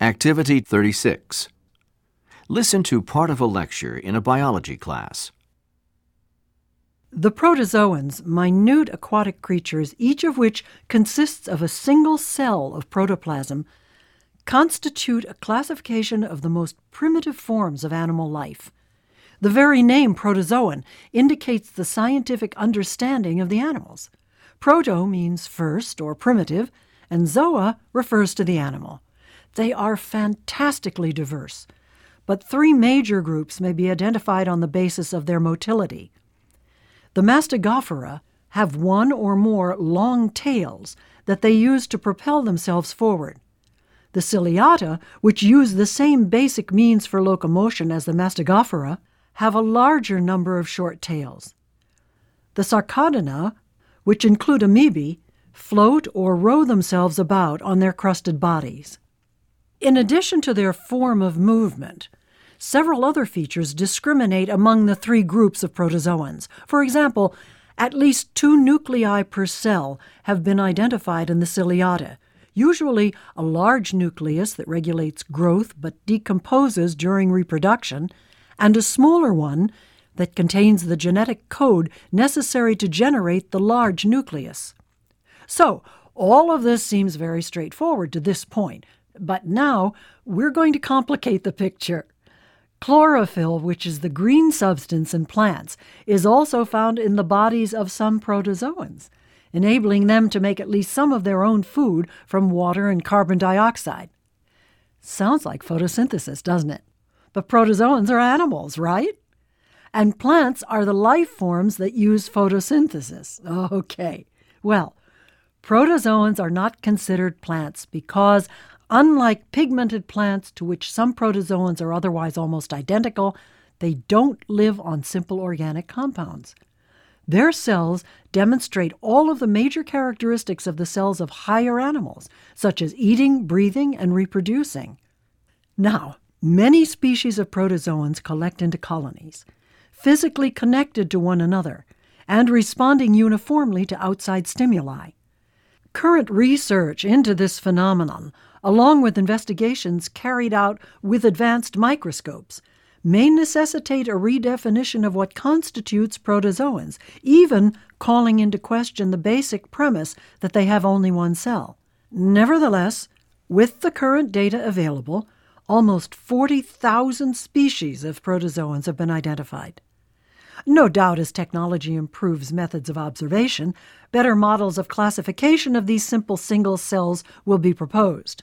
Activity 36. Listen to part of a lecture in a biology class. The protozoans, minute aquatic creatures, each of which consists of a single cell of protoplasm, constitute a classification of the most primitive forms of animal life. The very name protozoan indicates the scientific understanding of the animals. Proto means first or primitive, and zoa refers to the animal. They are fantastically diverse, but three major groups may be identified on the basis of their motility. The Mastigophora have one or more long tails that they use to propel themselves forward. The Ciliata, which use the same basic means for locomotion as the Mastigophora, have a larger number of short tails. The Sarcodina, which include amoebae, float or row themselves about on their crusted bodies. In addition to their form of movement, several other features discriminate among the three groups of protozoans. For example, at least two nuclei per cell have been identified in the ciliata, usually a large nucleus that regulates growth but decomposes during reproduction, and a smaller one that contains the genetic code necessary to generate the large nucleus. So, all of this seems very straightforward to this point, but now we're going to complicate the picture. Chlorophyll, which is the green substance in plants, is also found in the bodies of some protozoans, enabling them to make at least some of their own food from water and carbon dioxide. Sounds like photosynthesis, doesn't it? But protozoans are animals, right? And plants are the life forms that use photosynthesis. Okay. Well, protozoans are not considered plants because Unlike pigmented plants, to which some protozoans are otherwise almost identical, they don't live on simple organic compounds. Their cells demonstrate all of the major characteristics of the cells of higher animals, such as eating, breathing, and reproducing. Now, many species of protozoans collect into colonies, physically connected to one another, and responding uniformly to outside stimuli. Current research into this phenomenon along with investigations carried out with advanced microscopes, may necessitate a redefinition of what constitutes protozoans, even calling into question the basic premise that they have only one cell. Nevertheless, with the current data available, almost 40,000 species of protozoans have been identified. No doubt, as technology improves methods of observation, better models of classification of these simple single cells will be proposed.